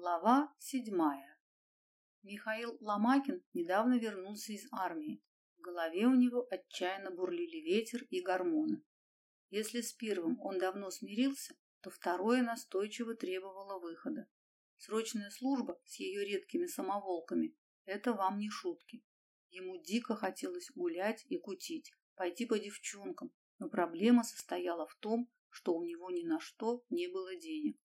Глава седьмая. Михаил Ломакин недавно вернулся из армии. В голове у него отчаянно бурлили ветер и гормоны. Если с первым он давно смирился, то второе настойчиво требовало выхода. Срочная служба с ее редкими самоволками – это вам не шутки. Ему дико хотелось гулять и кутить, пойти по девчонкам, но проблема состояла в том, что у него ни на что не было денег.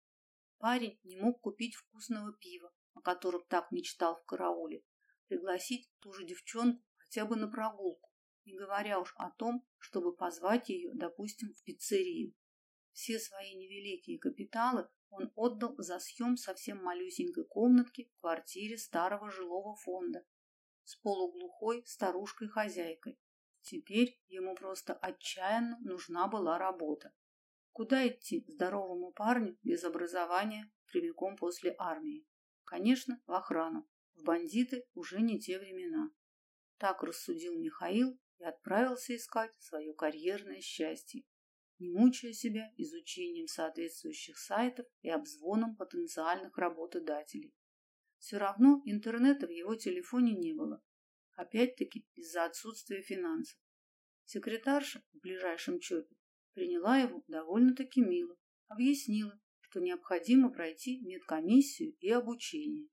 Парень не мог купить вкусного пива, о котором так мечтал в карауле, пригласить ту же девчонку хотя бы на прогулку, не говоря уж о том, чтобы позвать ее, допустим, в пиццерию. Все свои невеликие капиталы он отдал за съем совсем малюсенькой комнатки в квартире старого жилого фонда с полуглухой старушкой-хозяйкой. Теперь ему просто отчаянно нужна была работа. Куда идти здоровому парню без образования прямиком после армии? Конечно, в охрану. В бандиты уже не те времена. Так рассудил Михаил и отправился искать свое карьерное счастье, не мучая себя изучением соответствующих сайтов и обзвоном потенциальных работодателей. Все равно интернета в его телефоне не было. Опять-таки из-за отсутствия финансов. Секретарша в ближайшем ЧОПе приняла его довольно-таки мило, объяснила, что необходимо пройти медкомиссию и обучение.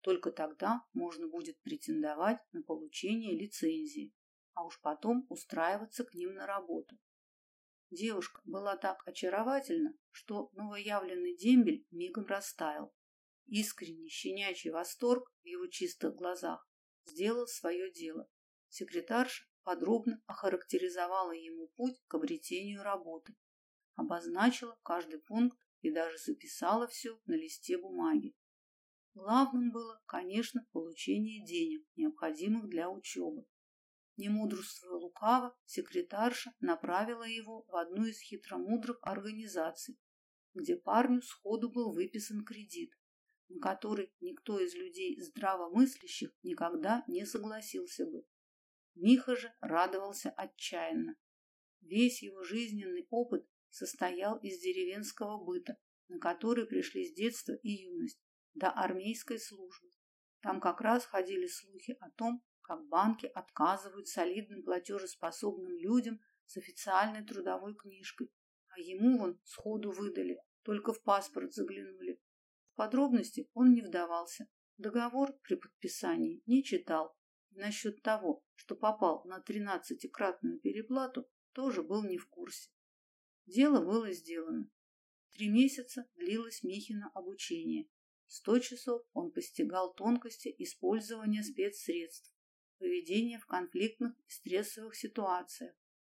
Только тогда можно будет претендовать на получение лицензии, а уж потом устраиваться к ним на работу. Девушка была так очаровательна, что новоявленный дембель мигом растаял. Искренний щенячий восторг в его чистых глазах сделал свое дело. Секретарша подробно охарактеризовала ему путь к обретению работы, обозначила каждый пункт и даже записала все на листе бумаги. Главным было, конечно, получение денег, необходимых для учебы. Не мудрствуя лукаво, секретарша направила его в одну из хитромудрых организаций, где парню сходу был выписан кредит, на который никто из людей здравомыслящих никогда не согласился бы. Миха же радовался отчаянно. Весь его жизненный опыт состоял из деревенского быта, на который пришли с детства и юность, до армейской службы. Там как раз ходили слухи о том, как банки отказывают солидным платежеспособным людям с официальной трудовой книжкой, а ему вон сходу выдали, только в паспорт заглянули. В подробности он не вдавался, договор при подписании не читал, Насчет того, что попал на тринадцатикратную переплату, тоже был не в курсе. Дело было сделано. Три месяца длилось Михина обучение. Сто часов он постигал тонкости использования спецсредств, поведения в конфликтных и стрессовых ситуациях,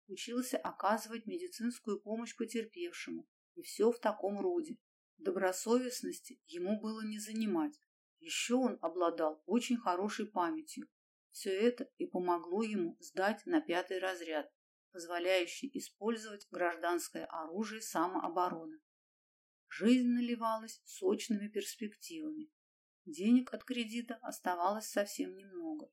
учился оказывать медицинскую помощь потерпевшему, и все в таком роде. Добросовестности ему было не занимать. Еще он обладал очень хорошей памятью все это и помогло ему сдать на пятый разряд, позволяющий использовать гражданское оружие самообороны. Жизнь наливалась сочными перспективами. Денег от кредита оставалось совсем немного.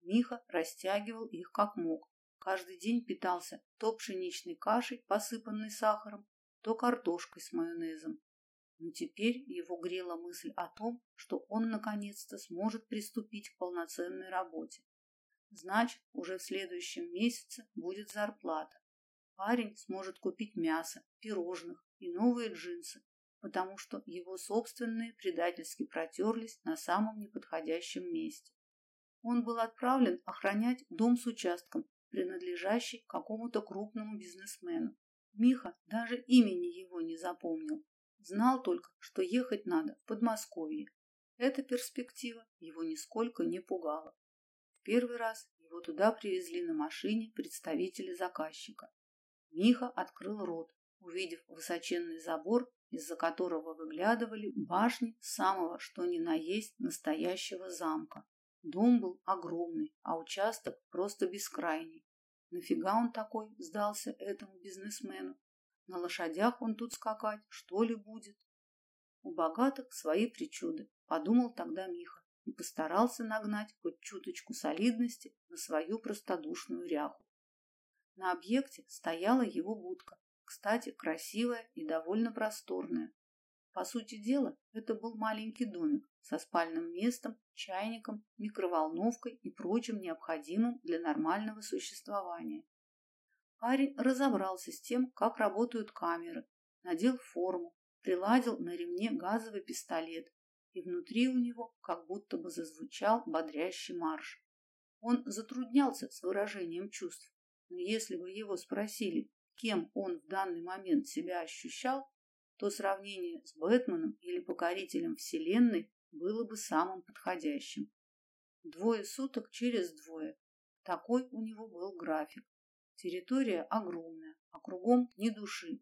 Миха растягивал их как мог. Каждый день питался то пшеничной кашей, посыпанной сахаром, то картошкой с майонезом. Но теперь его грела мысль о том, что он наконец-то сможет приступить к полноценной работе. Значит, уже в следующем месяце будет зарплата. Парень сможет купить мясо, пирожных и новые джинсы, потому что его собственные предательски протерлись на самом неподходящем месте. Он был отправлен охранять дом с участком, принадлежащий какому-то крупному бизнесмену. Миха даже имени его не запомнил, Знал только, что ехать надо в Подмосковье. Эта перспектива его нисколько не пугала. В первый раз его туда привезли на машине представители заказчика. Миха открыл рот, увидев высоченный забор, из-за которого выглядывали башни самого что ни на есть настоящего замка. Дом был огромный, а участок просто бескрайний. Нафига он такой сдался этому бизнесмену? На лошадях он тут скакать, что ли, будет? У богатых свои причуды, подумал тогда Миха и постарался нагнать хоть чуточку солидности на свою простодушную ряху. На объекте стояла его будка, кстати, красивая и довольно просторная. По сути дела, это был маленький домик со спальным местом, чайником, микроволновкой и прочим необходимым для нормального существования. Парень разобрался с тем, как работают камеры, надел форму, приладил на ремне газовый пистолет, и внутри у него как будто бы зазвучал бодрящий марш. Он затруднялся с выражением чувств, но если бы его спросили, кем он в данный момент себя ощущал, то сравнение с Бэтменом или покорителем Вселенной было бы самым подходящим. Двое суток через двое. Такой у него был график. Территория огромная, а кругом ни души.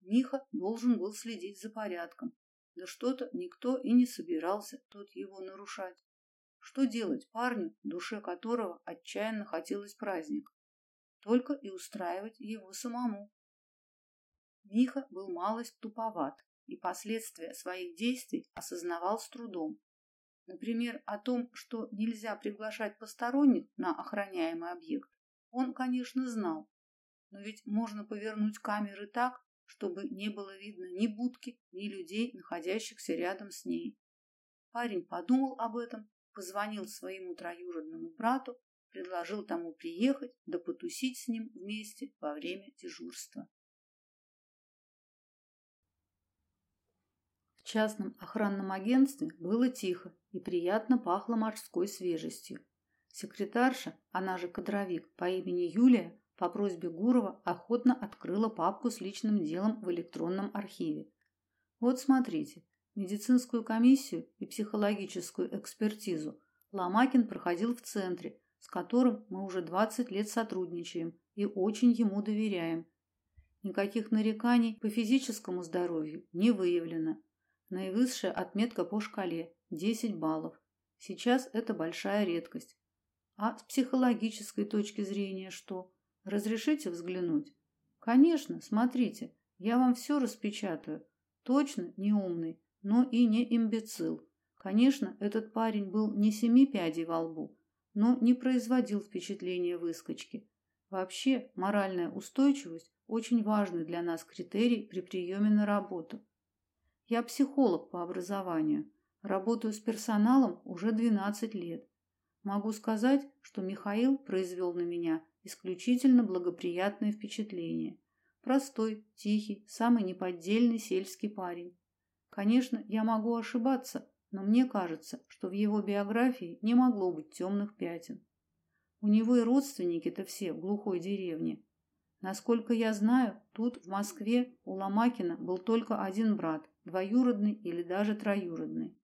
Миха должен был следить за порядком. Да что-то никто и не собирался тут его нарушать. Что делать парню, душе которого отчаянно хотелось праздник? Только и устраивать его самому. Миха был малость туповат и последствия своих действий осознавал с трудом. Например, о том, что нельзя приглашать посторонних на охраняемый объект, он, конечно, знал. Но ведь можно повернуть камеры так, чтобы не было видно ни будки, ни людей, находящихся рядом с ней. Парень подумал об этом, позвонил своему троюродному брату, предложил тому приехать да потусить с ним вместе во время дежурства. В частном охранном агентстве было тихо и приятно пахло морской свежестью. Секретарша, она же кадровик по имени Юлия, по просьбе Гурова охотно открыла папку с личным делом в электронном архиве. Вот смотрите, медицинскую комиссию и психологическую экспертизу Ломакин проходил в центре, с которым мы уже 20 лет сотрудничаем и очень ему доверяем. Никаких нареканий по физическому здоровью не выявлено. Наивысшая отметка по шкале – 10 баллов. Сейчас это большая редкость. А с психологической точки зрения что? Разрешите взглянуть? Конечно, смотрите. Я вам все распечатаю. Точно не умный, но и не имбецил. Конечно, этот парень был не семи пядей во лбу, но не производил впечатления выскочки. Вообще, моральная устойчивость очень важный для нас критерий при приеме на работу. Я психолог по образованию. Работаю с персоналом уже 12 лет. Могу сказать, что Михаил произвел на меня исключительно благоприятное впечатление. Простой, тихий, самый неподдельный сельский парень. Конечно, я могу ошибаться, но мне кажется, что в его биографии не могло быть темных пятен. У него и родственники-то все в глухой деревне. Насколько я знаю, тут, в Москве, у Ломакина был только один брат, двоюродный или даже троюродный.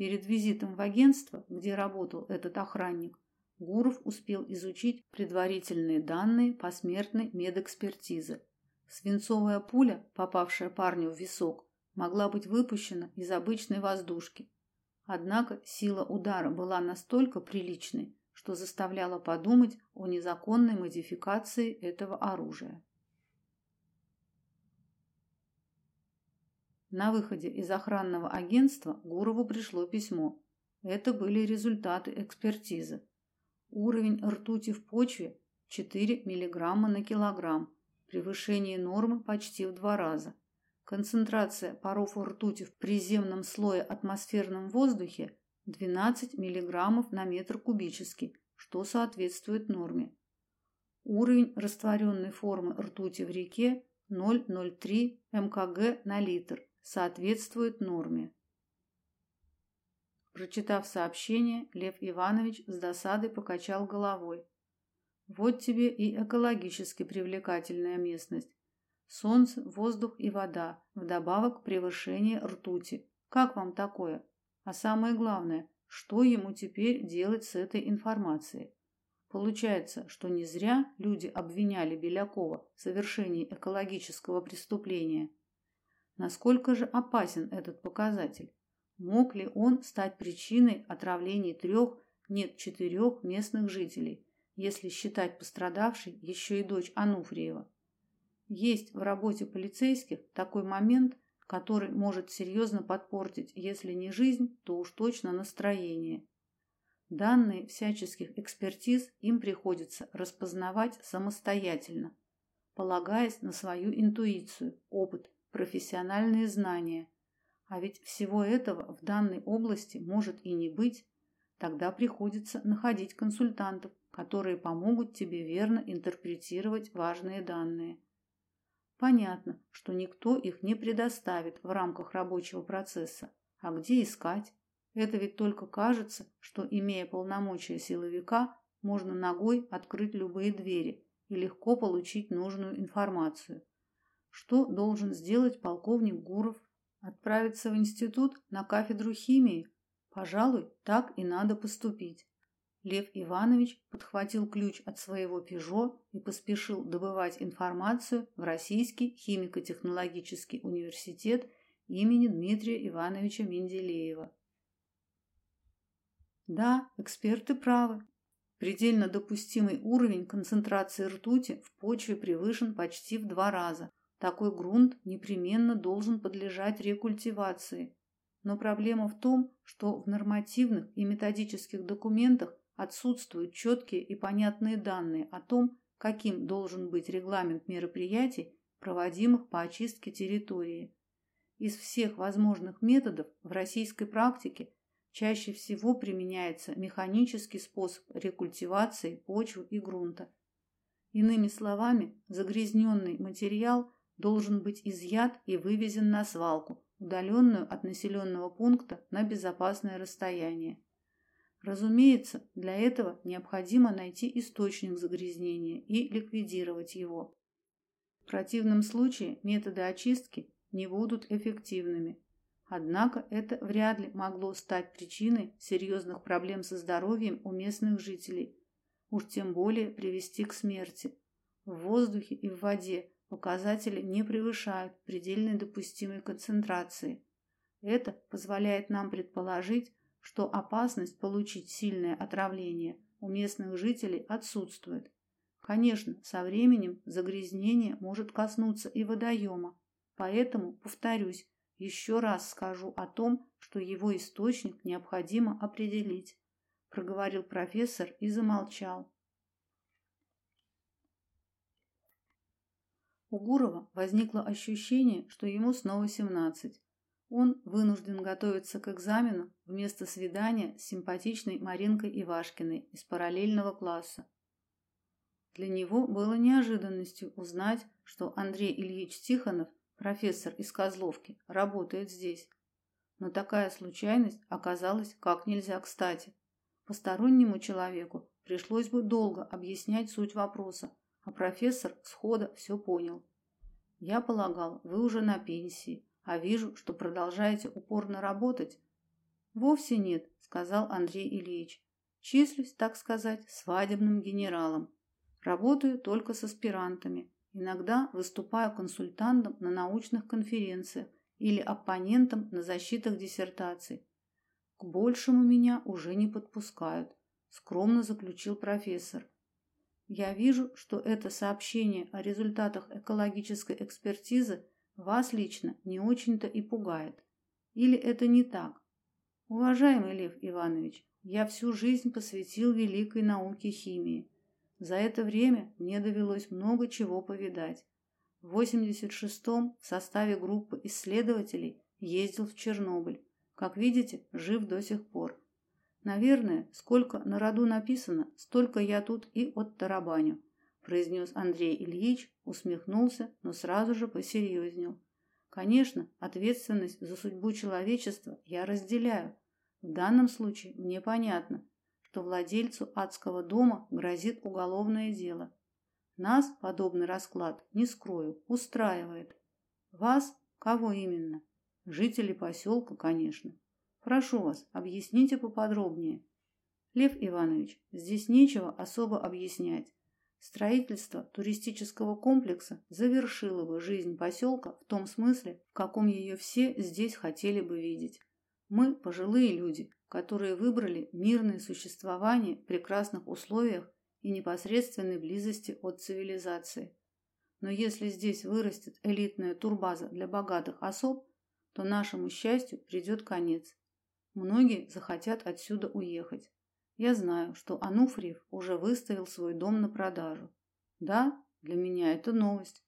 Перед визитом в агентство, где работал этот охранник, Гуров успел изучить предварительные данные посмертной медэкспертизы. Свинцовая пуля, попавшая парню в висок, могла быть выпущена из обычной воздушки. Однако сила удара была настолько приличной, что заставляла подумать о незаконной модификации этого оружия. На выходе из охранного агентства Гурову пришло письмо. Это были результаты экспертизы. Уровень ртути в почве 4 мг на килограмм, превышение нормы почти в два раза. Концентрация паров ртути в приземном слое атмосферном воздухе 12 мг на метр кубический, что соответствует норме. Уровень растворенной формы ртути в реке 0,03 мкг на литр, соответствует норме. Прочитав сообщение, Лев Иванович с досадой покачал головой. Вот тебе и экологически привлекательная местность. Солнце, воздух и вода, вдобавок превышение ртути. Как вам такое? А самое главное, что ему теперь делать с этой информацией? Получается, что не зря люди обвиняли Белякова в совершении экологического преступления. Насколько же опасен этот показатель? Мог ли он стать причиной отравлений трех, нет, четырех местных жителей, если считать пострадавшей еще и дочь Ануфриева? Есть в работе полицейских такой момент, который может серьезно подпортить, если не жизнь, то уж точно настроение. Данные всяческих экспертиз им приходится распознавать самостоятельно, полагаясь на свою интуицию, опыт профессиональные знания, А ведь всего этого в данной области может и не быть. Тогда приходится находить консультантов, которые помогут тебе верно интерпретировать важные данные. Понятно, что никто их не предоставит в рамках рабочего процесса. А где искать? Это ведь только кажется, что, имея полномочия силовика, можно ногой открыть любые двери и легко получить нужную информацию. Что должен сделать полковник Гуров? Отправиться в институт на кафедру химии? Пожалуй, так и надо поступить. Лев Иванович подхватил ключ от своего «Пежо» и поспешил добывать информацию в Российский химико-технологический университет имени Дмитрия Ивановича Менделеева. Да, эксперты правы. Предельно допустимый уровень концентрации ртути в почве превышен почти в два раза. Такой грунт непременно должен подлежать рекультивации. Но проблема в том, что в нормативных и методических документах отсутствуют четкие и понятные данные о том, каким должен быть регламент мероприятий, проводимых по очистке территории. Из всех возможных методов в российской практике чаще всего применяется механический способ рекультивации почвы и грунта. Иными словами, загрязненный материал должен быть изъят и вывезен на свалку, удаленную от населенного пункта на безопасное расстояние. Разумеется, для этого необходимо найти источник загрязнения и ликвидировать его. В противном случае методы очистки не будут эффективными. Однако это вряд ли могло стать причиной серьезных проблем со здоровьем у местных жителей, уж тем более привести к смерти. В воздухе и в воде показатели не превышают предельной допустимой концентрации. Это позволяет нам предположить, что опасность получить сильное отравление у местных жителей отсутствует. Конечно, со временем загрязнение может коснуться и водоема, поэтому, повторюсь, еще раз скажу о том, что его источник необходимо определить, проговорил профессор и замолчал. У Гурова возникло ощущение, что ему снова семнадцать. Он вынужден готовиться к экзамену вместо свидания с симпатичной Маринкой Ивашкиной из параллельного класса. Для него было неожиданностью узнать, что Андрей Ильич Тихонов, профессор из Козловки, работает здесь. Но такая случайность оказалась как нельзя кстати. Постороннему человеку пришлось бы долго объяснять суть вопроса, а профессор схода все понял. Я полагал, вы уже на пенсии, а вижу, что продолжаете упорно работать. Вовсе нет, сказал Андрей Ильич. Числюсь, так сказать, свадебным генералом. Работаю только с аспирантами. Иногда выступаю консультантом на научных конференциях или оппонентом на защитах диссертаций. К большему меня уже не подпускают, скромно заключил профессор. Я вижу, что это сообщение о результатах экологической экспертизы вас лично не очень-то и пугает. Или это не так? Уважаемый Лев Иванович, я всю жизнь посвятил великой науке химии. За это время мне довелось много чего повидать. В 86-м в составе группы исследователей ездил в Чернобыль. Как видите, жив до сих пор. Наверное, сколько на роду написано, столько я тут и оттарабаню произнес Андрей Ильич, усмехнулся, но сразу же посерьезнел. Конечно, ответственность за судьбу человечества я разделяю. В данном случае мне понятно, что владельцу адского дома грозит уголовное дело. Нас подобный расклад, не скрою, устраивает. Вас кого именно? Жители поселка, конечно. Прошу вас, объясните поподробнее. Лев Иванович, здесь нечего особо объяснять. Строительство туристического комплекса завершило бы жизнь поселка в том смысле, в каком ее все здесь хотели бы видеть. Мы пожилые люди, которые выбрали мирное существование в прекрасных условиях и непосредственной близости от цивилизации. Но если здесь вырастет элитная турбаза для богатых особ, то нашему счастью придет конец. Многие захотят отсюда уехать. Я знаю, что Ануфриев уже выставил свой дом на продажу. Да, для меня это новость.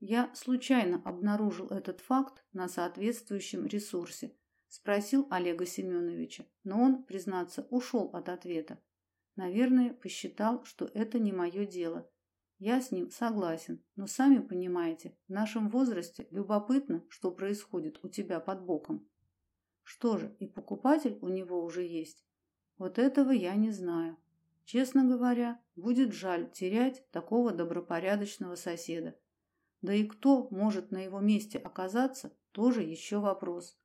Я случайно обнаружил этот факт на соответствующем ресурсе. Спросил Олега Семеновича, но он, признаться, ушел от ответа. Наверное, посчитал, что это не мое дело. Я с ним согласен, но сами понимаете, в нашем возрасте любопытно, что происходит у тебя под боком. Что же, и покупатель у него уже есть? Вот этого я не знаю. Честно говоря, будет жаль терять такого добропорядочного соседа. Да и кто может на его месте оказаться, тоже еще вопрос.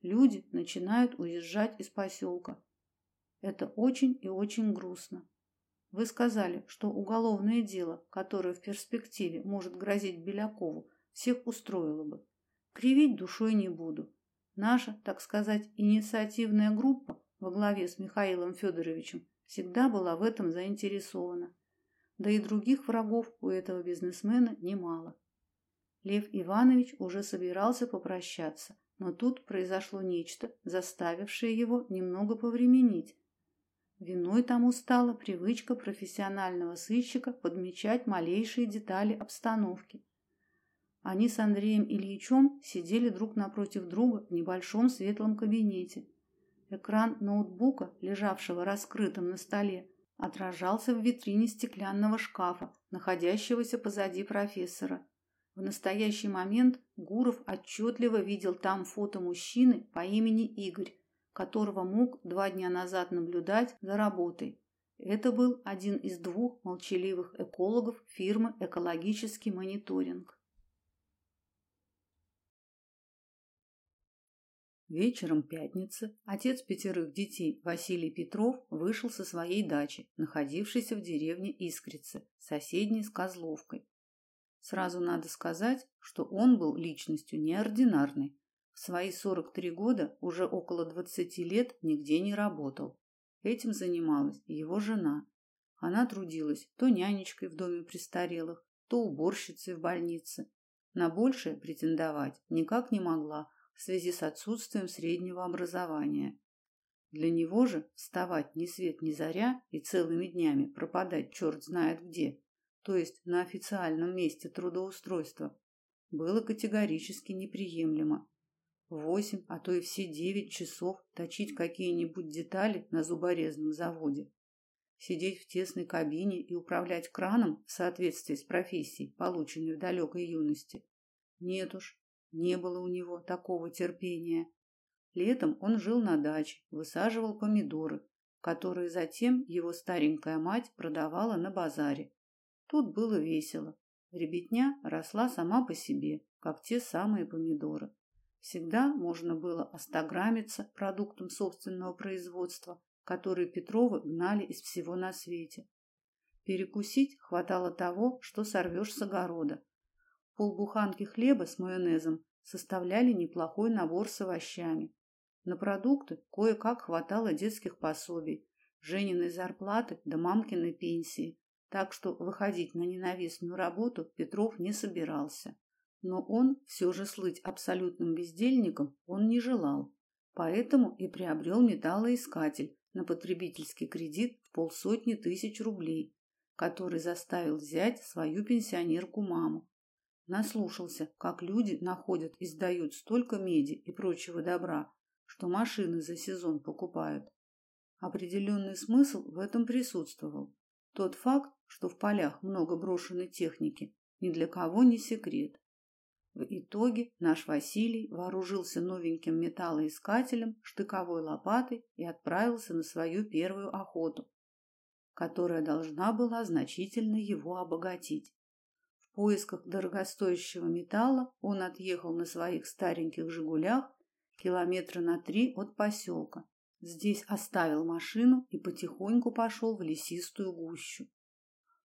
Люди начинают уезжать из поселка. Это очень и очень грустно. Вы сказали, что уголовное дело, которое в перспективе может грозить Белякову, всех устроило бы. Кривить душой не буду. Наша, так сказать, инициативная группа во главе с Михаилом Федоровичем всегда была в этом заинтересована. Да и других врагов у этого бизнесмена немало. Лев Иванович уже собирался попрощаться, но тут произошло нечто, заставившее его немного повременить. Виной тому стала привычка профессионального сыщика подмечать малейшие детали обстановки. Они с Андреем Ильичем сидели друг напротив друга в небольшом светлом кабинете. Экран ноутбука, лежавшего раскрытым на столе, отражался в витрине стеклянного шкафа, находящегося позади профессора. В настоящий момент Гуров отчетливо видел там фото мужчины по имени Игорь, которого мог два дня назад наблюдать за работой. Это был один из двух молчаливых экологов фирмы «Экологический мониторинг». Вечером пятницы отец пятерых детей Василий Петров вышел со своей дачи, находившейся в деревне Искрицы, соседней с Козловкой. Сразу надо сказать, что он был личностью неординарной, в свои 43 года, уже около 20 лет, нигде не работал. Этим занималась его жена. Она трудилась то нянечкой в доме престарелых, то уборщицей в больнице. На большее претендовать никак не могла в связи с отсутствием среднего образования. Для него же вставать ни свет ни заря и целыми днями пропадать черт знает где, то есть на официальном месте трудоустройства, было категорически неприемлемо восемь, а то и все девять часов точить какие-нибудь детали на зуборезном заводе. Сидеть в тесной кабине и управлять краном в соответствии с профессией, полученной в далекой юности. Нет уж, не было у него такого терпения. Летом он жил на даче, высаживал помидоры, которые затем его старенькая мать продавала на базаре. Тут было весело. Ребятня росла сама по себе, как те самые помидоры. Всегда можно было остаграмиться продуктом собственного производства, который Петровы гнали из всего на свете. Перекусить хватало того, что сорвешь с огорода. Полбуханки хлеба с майонезом составляли неплохой набор с овощами. На продукты кое-как хватало детских пособий, Жениной зарплаты да мамкиной пенсии, так что выходить на ненавистную работу Петров не собирался. Но он все же слыть абсолютным бездельником он не желал, поэтому и приобрел металлоискатель на потребительский кредит в полсотни тысяч рублей, который заставил взять свою пенсионерку-маму. Наслушался, как люди находят и сдают столько меди и прочего добра, что машины за сезон покупают. Определенный смысл в этом присутствовал. Тот факт, что в полях много брошенной техники, ни для кого не секрет. В итоге наш Василий вооружился новеньким металлоискателем, штыковой лопатой и отправился на свою первую охоту, которая должна была значительно его обогатить. В поисках дорогостоящего металла он отъехал на своих стареньких «Жигулях» километра на три от поселка. Здесь оставил машину и потихоньку пошел в лесистую гущу.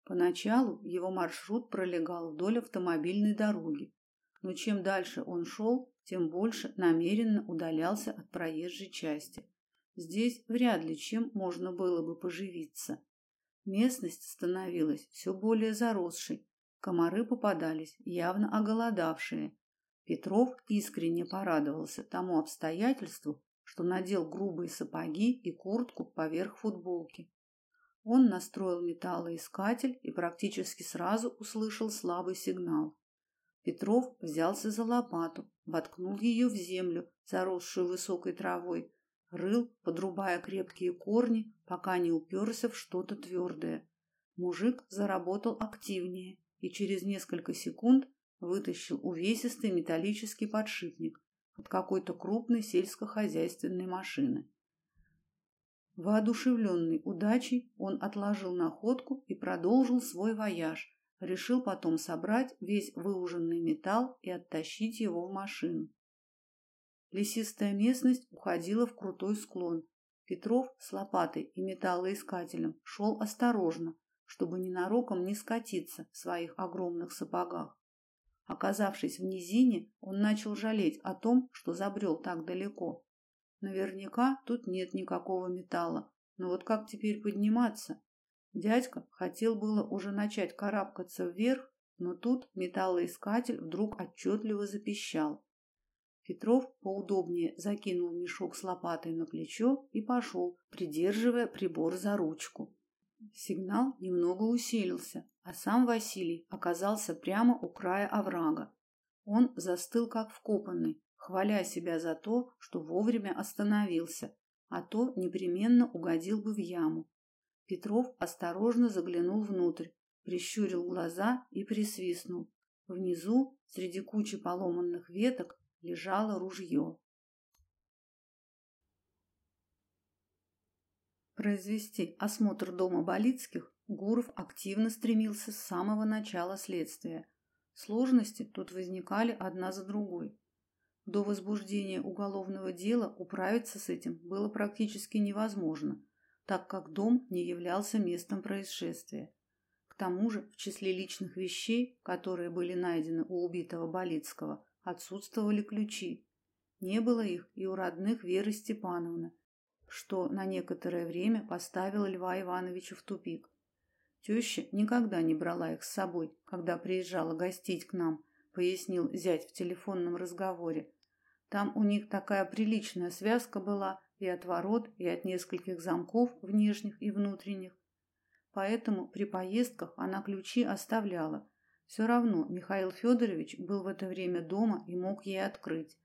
Поначалу его маршрут пролегал вдоль автомобильной дороги, но чем дальше он шел, тем больше намеренно удалялся от проезжей части. Здесь вряд ли чем можно было бы поживиться. Местность становилась все более заросшей, комары попадались, явно оголодавшие. Петров искренне порадовался тому обстоятельству, что надел грубые сапоги и куртку поверх футболки. Он настроил металлоискатель и практически сразу услышал слабый сигнал. Петров взялся за лопату, воткнул ее в землю, заросшую высокой травой, рыл, подрубая крепкие корни, пока не уперся в что-то твердое. Мужик заработал активнее и через несколько секунд вытащил увесистый металлический подшипник от какой-то крупной сельскохозяйственной машины. Воодушевленный удачей, он отложил находку и продолжил свой вояж. Решил потом собрать весь выуженный металл и оттащить его в машину. Лесистая местность уходила в крутой склон. Петров с лопатой и металлоискателем шел осторожно, чтобы ненароком не скатиться в своих огромных сапогах. Оказавшись в низине, он начал жалеть о том, что забрел так далеко. Наверняка тут нет никакого металла, но вот как теперь подниматься? Дядька хотел было уже начать карабкаться вверх, но тут металлоискатель вдруг отчетливо запищал. Петров поудобнее закинул мешок с лопатой на плечо и пошел, придерживая прибор за ручку. Сигнал немного усилился, а сам Василий оказался прямо у края оврага. Он застыл как вкопанный, хваля себя за то, что вовремя остановился, а то непременно угодил бы в яму. Петров осторожно заглянул внутрь, прищурил глаза и присвистнул. Внизу, среди кучи поломанных веток, лежало ружье. Произвести осмотр дома Болицких Гуров активно стремился с самого начала следствия. Сложности тут возникали одна за другой. До возбуждения уголовного дела управиться с этим было практически невозможно, так как дом не являлся местом происшествия. К тому же, в числе личных вещей, которые были найдены у убитого Болицкого, отсутствовали ключи. Не было их и у родных Веры Степановны, что на некоторое время поставило Льва Ивановича в тупик. Теща никогда не брала их с собой, когда приезжала гостить к нам, пояснил зять в телефонном разговоре. Там у них такая приличная связка была и от ворот, и от нескольких замков внешних и внутренних. Поэтому при поездках она ключи оставляла, все равно Михаил Федорович был в это время дома и мог ей открыть.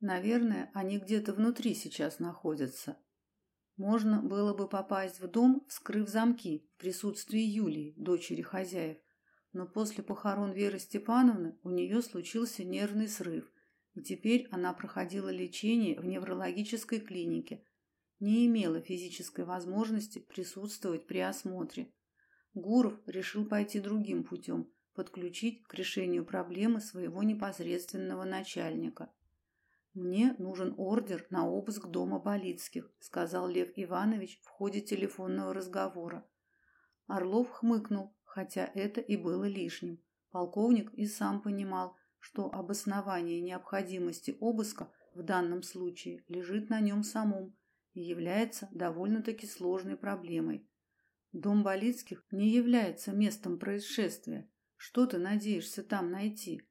Наверное, они где-то внутри сейчас находятся. Можно было бы попасть в дом, вскрыв замки в присутствии Юлии, дочери хозяев. Но после похорон Веры Степановны у нее случился нервный срыв, и теперь она проходила лечение в неврологической клинике, не имела физической возможности присутствовать при осмотре. Гуров решил пойти другим путем – подключить к решению проблемы своего непосредственного начальника. Мне нужен ордер на обыск дома Болицких, сказал Лев Иванович в ходе телефонного разговора. Орлов хмыкнул, хотя это и было лишним. Полковник и сам понимал, что обоснование необходимости обыска в данном случае лежит на нем самом и является довольно-таки сложной проблемой. Дом Болицких не является местом происшествия, что ты надеешься там найти?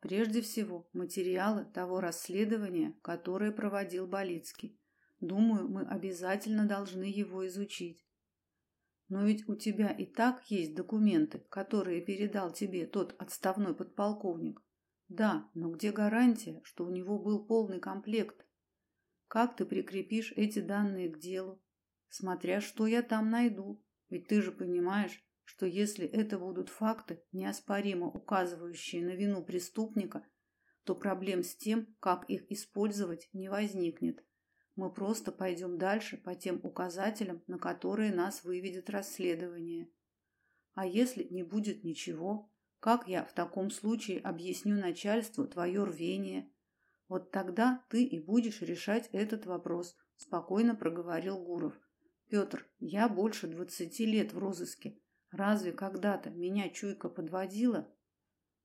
Прежде всего, материалы того расследования, которое проводил Болицкий. Думаю, мы обязательно должны его изучить. Но ведь у тебя и так есть документы, которые передал тебе тот отставной подполковник. Да, но где гарантия, что у него был полный комплект? Как ты прикрепишь эти данные к делу? Смотря что я там найду. Ведь ты же понимаешь, что если это будут факты, неоспоримо указывающие на вину преступника, то проблем с тем, как их использовать, не возникнет. Мы просто пойдем дальше по тем указателям, на которые нас выведет расследование. А если не будет ничего, как я в таком случае объясню начальству твое рвение? Вот тогда ты и будешь решать этот вопрос, спокойно проговорил Гуров. Петр, я больше двадцати лет в розыске. Разве когда-то меня чуйка подводила?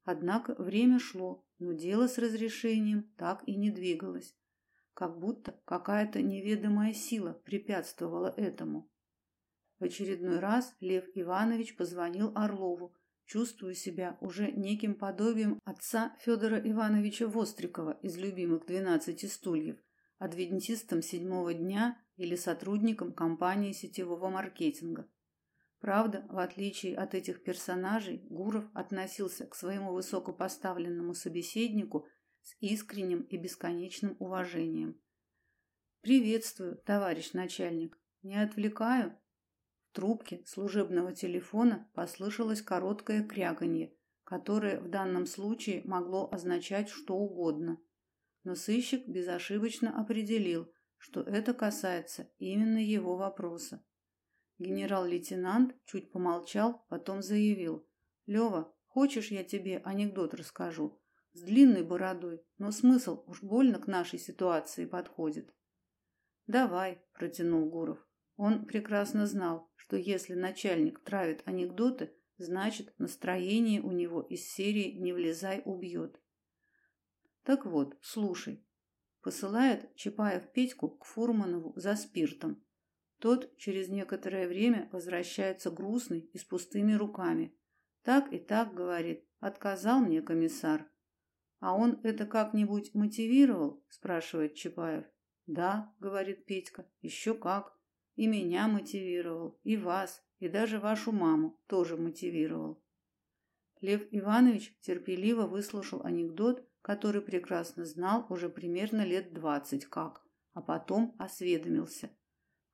Однако время шло, но дело с разрешением так и не двигалось, как будто какая-то неведомая сила препятствовала этому. В очередной раз Лев Иванович позвонил Орлову, чувствуя себя уже неким подобием отца Федора Ивановича Вострикова из любимых двенадцати стульев, адвентистом седьмого дня или сотрудником компании сетевого маркетинга. Правда, в отличие от этих персонажей, Гуров относился к своему высокопоставленному собеседнику с искренним и бесконечным уважением. «Приветствую, товарищ начальник. Не отвлекаю?» В трубке служебного телефона послышалось короткое кряканье, которое в данном случае могло означать что угодно. Но сыщик безошибочно определил, что это касается именно его вопроса. Генерал-лейтенант чуть помолчал, потом заявил. «Лева, хочешь, я тебе анекдот расскажу? С длинной бородой, но смысл уж больно к нашей ситуации подходит». «Давай», – протянул Гуров. Он прекрасно знал, что если начальник травит анекдоты, значит, настроение у него из серии «Не влезай, убьет». Так вот, слушай. Посылает Чапаев Петьку к Фурманову за спиртом. Тот через некоторое время возвращается грустный и с пустыми руками. Так и так, говорит, отказал мне комиссар. А он это как-нибудь мотивировал, спрашивает Чапаев. Да, говорит Петька, еще как. И меня мотивировал, и вас, и даже вашу маму тоже мотивировал. Лев Иванович терпеливо выслушал анекдот, который прекрасно знал уже примерно лет двадцать как, а потом осведомился.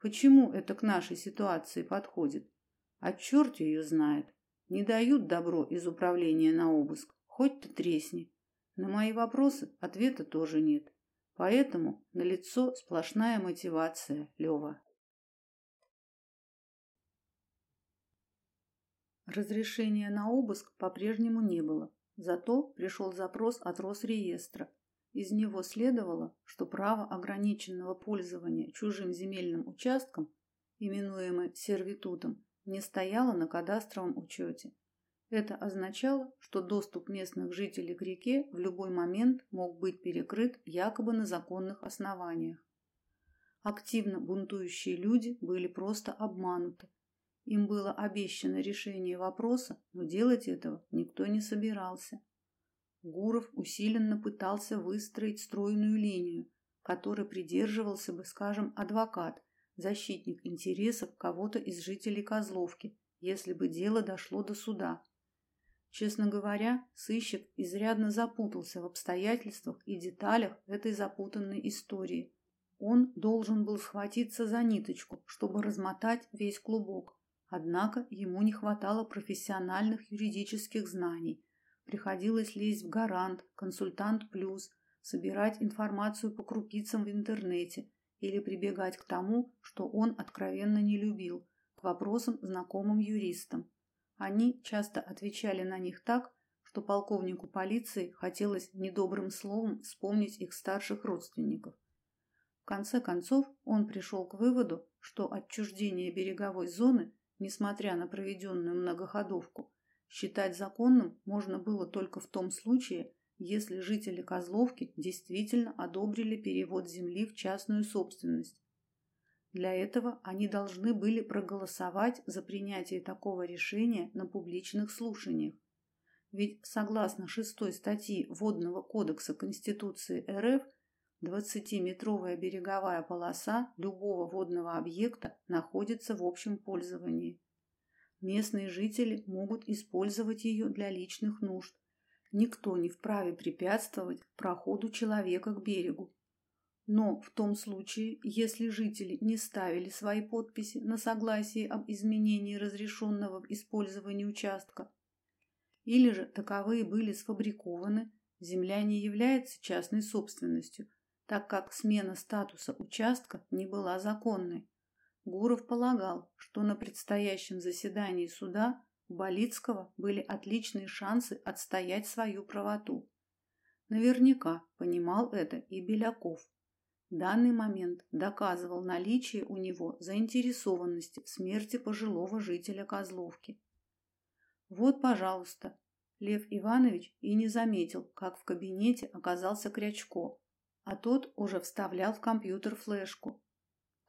Почему это к нашей ситуации подходит? А черт ее знает. Не дают добро из управления на обыск, хоть ты тресни. На мои вопросы ответа тоже нет. Поэтому на лицо сплошная мотивация, Лева. Разрешения на обыск по-прежнему не было. Зато пришел запрос от Росреестра, из него следовало, что право ограниченного пользования чужим земельным участком, именуемое сервитутом, не стояло на кадастровом учете. Это означало, что доступ местных жителей к реке в любой момент мог быть перекрыт якобы на законных основаниях. Активно бунтующие люди были просто обмануты. Им было обещано решение вопроса, но делать этого никто не собирался. Гуров усиленно пытался выстроить стройную линию, которой придерживался бы, скажем, адвокат, защитник интересов кого-то из жителей Козловки, если бы дело дошло до суда. Честно говоря, сыщик изрядно запутался в обстоятельствах и деталях этой запутанной истории. Он должен был схватиться за ниточку, чтобы размотать весь клубок. Однако ему не хватало профессиональных юридических знаний – Приходилось лезть в гарант, консультант плюс, собирать информацию по крупицам в интернете или прибегать к тому, что он откровенно не любил, к вопросам знакомым юристам. Они часто отвечали на них так, что полковнику полиции хотелось недобрым словом вспомнить их старших родственников. В конце концов, он пришел к выводу, что отчуждение береговой зоны, несмотря на проведенную многоходовку, Считать законным можно было только в том случае, если жители Козловки действительно одобрили перевод земли в частную собственность. Для этого они должны были проголосовать за принятие такого решения на публичных слушаниях. Ведь согласно шестой статьи Водного кодекса Конституции РФ, 20-метровая береговая полоса любого водного объекта находится в общем пользовании. Местные жители могут использовать ее для личных нужд. Никто не вправе препятствовать проходу человека к берегу. Но в том случае, если жители не ставили свои подписи на согласие об изменении разрешенного использования участка, или же таковые были сфабрикованы, земля не является частной собственностью, так как смена статуса участка не была законной. Гуров полагал, что на предстоящем заседании суда у Болицкого были отличные шансы отстоять свою правоту. Наверняка понимал это и Беляков. Данный момент доказывал наличие у него заинтересованности в смерти пожилого жителя Козловки. Вот, пожалуйста, Лев Иванович и не заметил, как в кабинете оказался Крячко, а тот уже вставлял в компьютер флешку,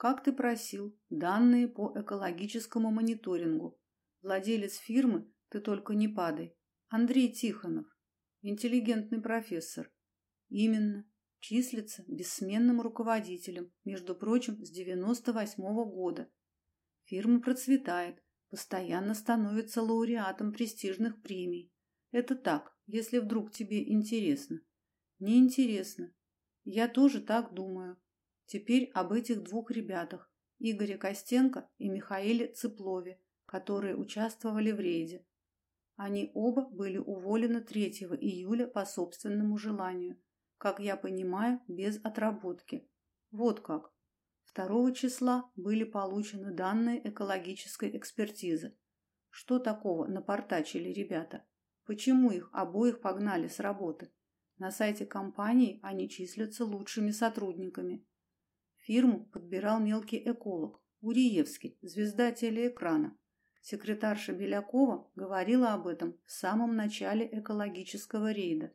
как ты просил, данные по экологическому мониторингу. Владелец фирмы, ты только не падай. Андрей Тихонов, интеллигентный профессор. Именно, числится бессменным руководителем, между прочим, с 98 -го года. Фирма процветает, постоянно становится лауреатом престижных премий. Это так, если вдруг тебе интересно. Не интересно. Я тоже так думаю. Теперь об этих двух ребятах, Игоре Костенко и Михаиле Цыплове, которые участвовали в рейде. Они оба были уволены 3 июля по собственному желанию, как я понимаю, без отработки. Вот как. 2 числа были получены данные экологической экспертизы. Что такого напортачили ребята? Почему их обоих погнали с работы? На сайте компании они числятся лучшими сотрудниками. Фирму подбирал мелкий эколог Уриевский, звезда телеэкрана. Секретарша Белякова говорила об этом в самом начале экологического рейда.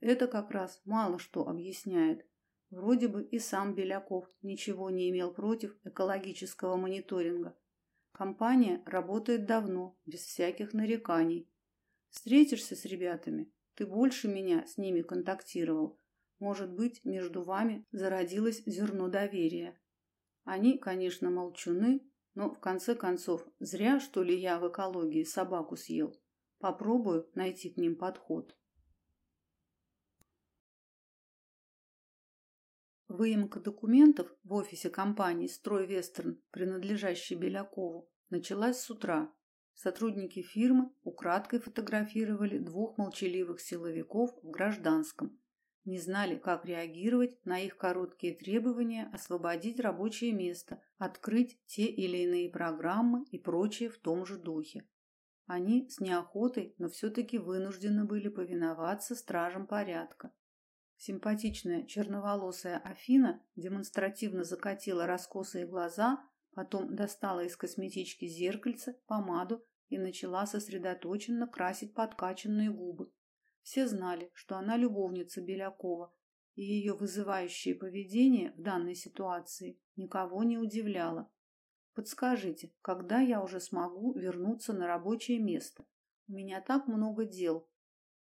Это как раз мало что объясняет. Вроде бы и сам Беляков ничего не имел против экологического мониторинга. Компания работает давно, без всяких нареканий. Встретишься с ребятами, ты больше меня с ними контактировал, может быть, между вами зародилось зерно доверия. Они, конечно, молчуны, но в конце концов, зря что ли я в экологии собаку съел. Попробую найти к ним подход. Выемка документов в офисе компании «Стройвестерн», принадлежащей Белякову, началась с утра. Сотрудники фирмы украдкой фотографировали двух молчаливых силовиков в гражданском, не знали, как реагировать на их короткие требования освободить рабочее место, открыть те или иные программы и прочее в том же духе. Они с неохотой, но все-таки вынуждены были повиноваться стражам порядка. Симпатичная черноволосая Афина демонстративно закатила раскосые глаза, потом достала из косметички зеркальце, помаду и начала сосредоточенно красить подкачанные губы. Все знали, что она любовница Белякова, и ее вызывающее поведение в данной ситуации никого не удивляло. Подскажите, когда я уже смогу вернуться на рабочее место? У меня так много дел.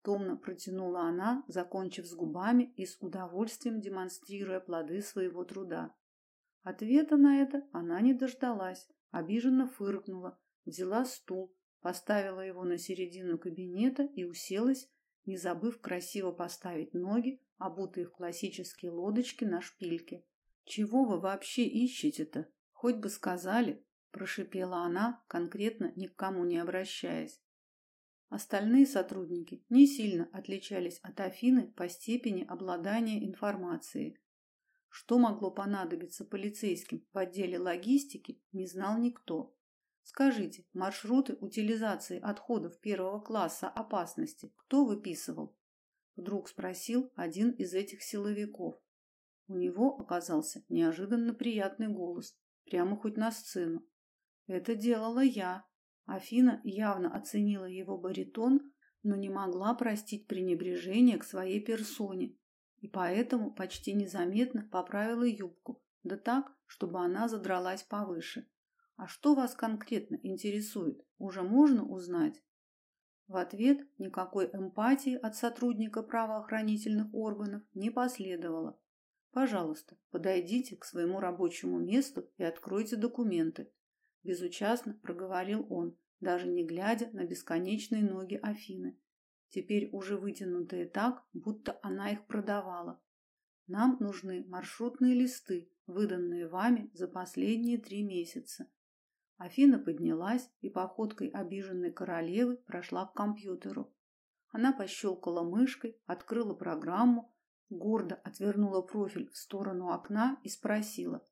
Томно протянула она, закончив с губами и с удовольствием демонстрируя плоды своего труда. Ответа на это она не дождалась, обиженно фыркнула, взяла стул, поставила его на середину кабинета и уселась, не забыв красиво поставить ноги, обутые в классические лодочки на шпильке. «Чего вы вообще ищете-то? Хоть бы сказали», – прошипела она, конкретно ни к кому не обращаясь. Остальные сотрудники не сильно отличались от Афины по степени обладания информацией. Что могло понадобиться полицейским в отделе логистики, не знал никто. Скажите, маршруты утилизации отходов первого класса опасности кто выписывал? Вдруг спросил один из этих силовиков. У него оказался неожиданно приятный голос, прямо хоть на сцену. Это делала я. Афина явно оценила его баритон, но не могла простить пренебрежение к своей персоне, и поэтому почти незаметно поправила юбку, да так, чтобы она задралась повыше. А что вас конкретно интересует? Уже можно узнать? В ответ никакой эмпатии от сотрудника правоохранительных органов не последовало. Пожалуйста, подойдите к своему рабочему месту и откройте документы. Безучастно проговорил он, даже не глядя на бесконечные ноги Афины, теперь уже вытянутые так, будто она их продавала. Нам нужны маршрутные листы, выданные вами за последние три месяца. Афина поднялась и походкой обиженной королевы прошла к компьютеру. Она пощелкала мышкой, открыла программу, гордо отвернула профиль в сторону окна и спросила.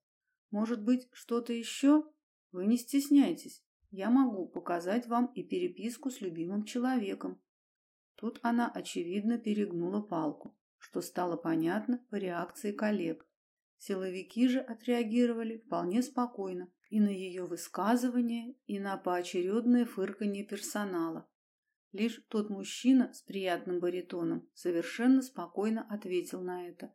«Может быть, что-то еще? Вы не стесняйтесь. Я могу показать вам и переписку с любимым человеком». Тут она, очевидно, перегнула палку, что стало понятно по реакции коллег. Силовики же отреагировали вполне спокойно и на ее высказывания, и на поочередное фырканье персонала. Лишь тот мужчина с приятным баритоном совершенно спокойно ответил на это.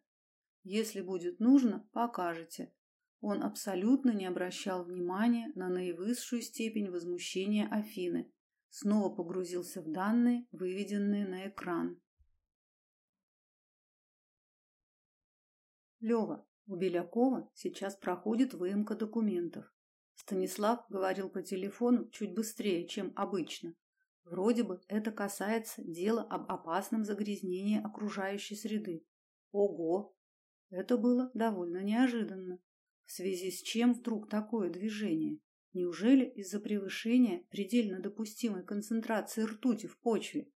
«Если будет нужно, покажете». Он абсолютно не обращал внимания на наивысшую степень возмущения Афины. Снова погрузился в данные, выведенные на экран. Лева, у Белякова сейчас проходит выемка документов. Станислав говорил по телефону чуть быстрее, чем обычно. Вроде бы это касается дела об опасном загрязнении окружающей среды. Ого! Это было довольно неожиданно. В связи с чем вдруг такое движение? Неужели из-за превышения предельно допустимой концентрации ртути в почве?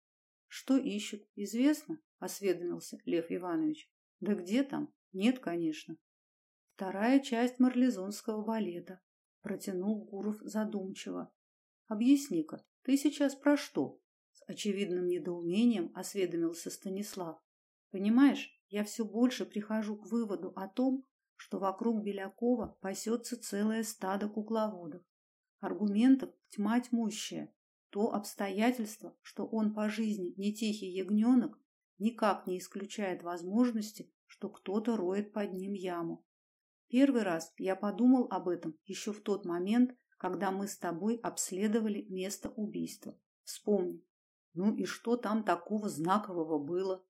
Что ищут, известно, осведомился Лев Иванович. Да где там? Нет, конечно. Вторая часть марлезонского балета, протянул Гуров задумчиво. Объясни-ка, ты сейчас про что? С очевидным недоумением осведомился Станислав. Понимаешь, я все больше прихожу к выводу о том, что вокруг Белякова пасется целое стадо кукловодов. Аргументов тьма тьмущая, то обстоятельство, что он по жизни не тихий ягненок, никак не исключает возможности, что кто-то роет под ним яму. Первый раз я подумал об этом еще в тот момент, когда мы с тобой обследовали место убийства. Вспомни. Ну и что там такого знакового было?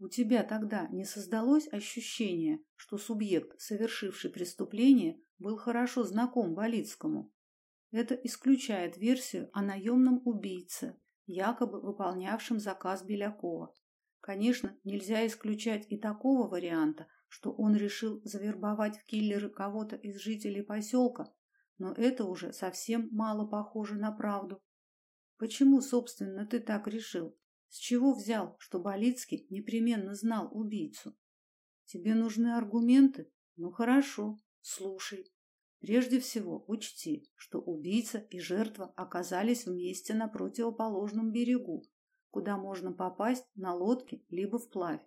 У тебя тогда не создалось ощущение, что субъект, совершивший преступление, был хорошо знаком Валицкому? Это исключает версию о наемном убийце, якобы выполнявшем заказ Белякова. Конечно, нельзя исключать и такого варианта, что он решил завербовать в киллеры кого-то из жителей поселка, но это уже совсем мало похоже на правду. Почему, собственно, ты так решил? С чего взял, что Болицкий непременно знал убийцу? Тебе нужны аргументы? Ну хорошо, слушай. Прежде всего, учти, что убийца и жертва оказались вместе на противоположном берегу, куда можно попасть на лодке либо вплавь.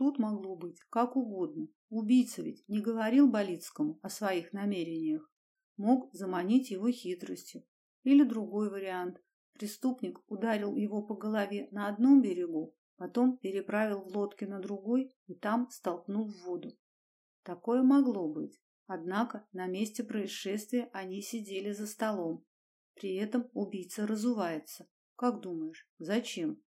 Тут могло быть как угодно. Убийца ведь не говорил Болицкому о своих намерениях. Мог заманить его хитростью. Или другой вариант. Преступник ударил его по голове на одном берегу, потом переправил в лодке на другой и там столкнул в воду. Такое могло быть. Однако на месте происшествия они сидели за столом. При этом убийца разувается. Как думаешь, зачем?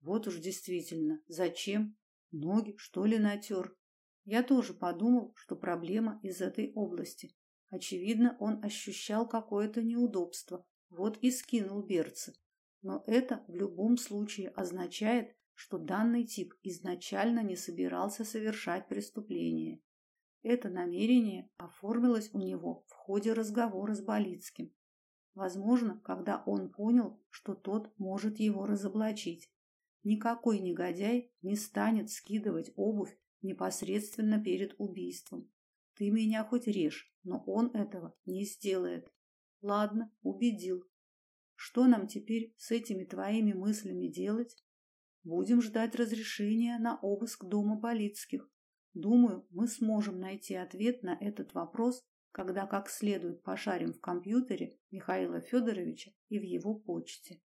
Вот уж действительно, зачем? Ноги, что ли, натер? Я тоже подумал, что проблема из этой области. Очевидно, он ощущал какое-то неудобство, вот и скинул берцы. Но это в любом случае означает, что данный тип изначально не собирался совершать преступление. Это намерение оформилось у него в ходе разговора с Болицким. Возможно, когда он понял, что тот может его разоблачить. Никакой негодяй не станет скидывать обувь непосредственно перед убийством. Ты меня хоть режь, но он этого не сделает. Ладно, убедил. Что нам теперь с этими твоими мыслями делать? Будем ждать разрешения на обыск дома Полицких. Думаю, мы сможем найти ответ на этот вопрос, когда как следует пошарим в компьютере Михаила Федоровича и в его почте.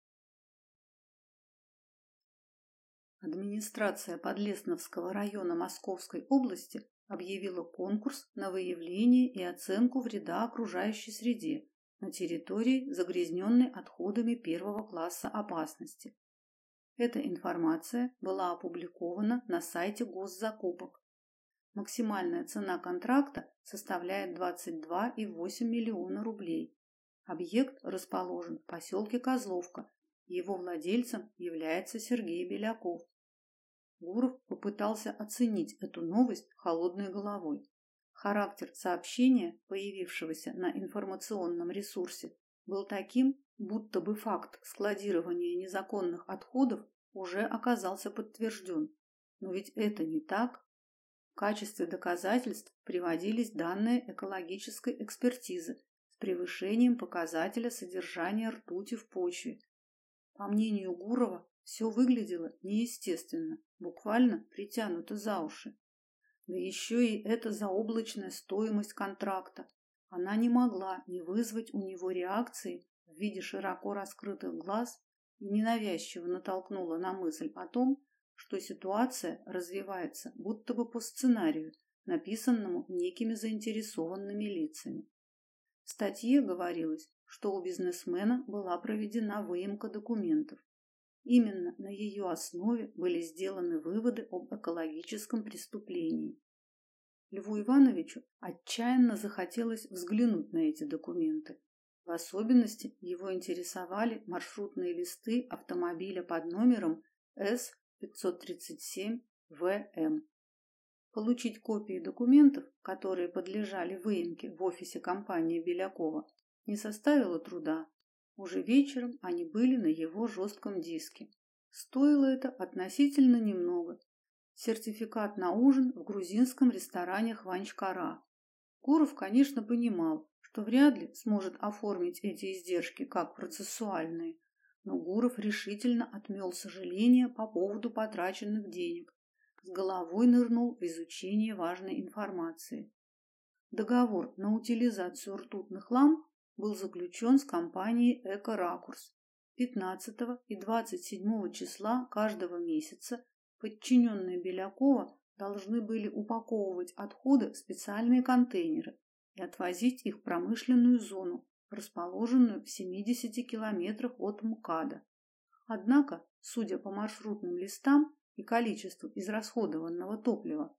Администрация Подлесновского района Московской области объявила конкурс на выявление и оценку вреда окружающей среде на территории, загрязненной отходами первого класса опасности. Эта информация была опубликована на сайте госзакупок Максимальная цена контракта составляет 22,8 миллиона рублей. Объект расположен в поселке Козловка. Его владельцем является Сергей Беляков. Гуров попытался оценить эту новость холодной головой. Характер сообщения, появившегося на информационном ресурсе, был таким, будто бы факт складирования незаконных отходов уже оказался подтвержден. Но ведь это не так качестве доказательств приводились данные экологической экспертизы с превышением показателя содержания ртути в почве. По мнению Гурова, все выглядело неестественно, буквально притянуто за уши. Да еще и эта заоблачная стоимость контракта. Она не могла не вызвать у него реакции в виде широко раскрытых глаз и ненавязчиво натолкнула на мысль о том, что ситуация развивается будто бы по сценарию, написанному некими заинтересованными лицами. В статье говорилось, что у бизнесмена была проведена выемка документов. Именно на ее основе были сделаны выводы об экологическом преступлении. Льву Ивановичу отчаянно захотелось взглянуть на эти документы. В особенности его интересовали маршрутные листы автомобиля под номером С-537ВМ. Получить копии документов, которые подлежали выемке в офисе компании Белякова, не составило труда. Уже вечером они были на его жестком диске. Стоило это относительно немного. Сертификат на ужин в грузинском ресторане Хванчкара. Гуров, конечно, понимал, что вряд ли сможет оформить эти издержки как процессуальные, но Гуров решительно отмел сожаление по поводу потраченных денег, с головой нырнул в изучение важной информации. Договор на утилизацию ртутных ламп был заключен с компанией «Эко-Ракурс». 15 и 27 числа каждого месяца подчиненные Белякова должны были упаковывать отходы в специальные контейнеры и отвозить их в промышленную зону, расположенную в 70 километрах от МКАДа. Однако, судя по маршрутным листам и количеству израсходованного топлива,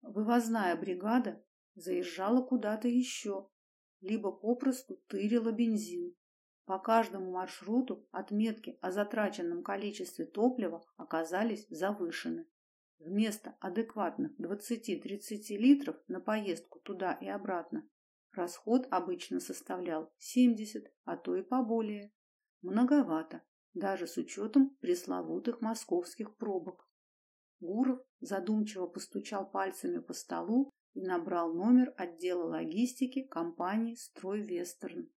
вывозная бригада заезжала куда-то еще, либо попросту тырила бензин. По каждому маршруту отметки о затраченном количестве топлива оказались завышены. Вместо адекватных 20-30 литров на поездку туда и обратно расход обычно составлял 70, а то и поболее. Многовато, даже с учетом пресловутых московских пробок. Гуров задумчиво постучал пальцами по столу и набрал номер отдела логистики компании «Строй Вестерн».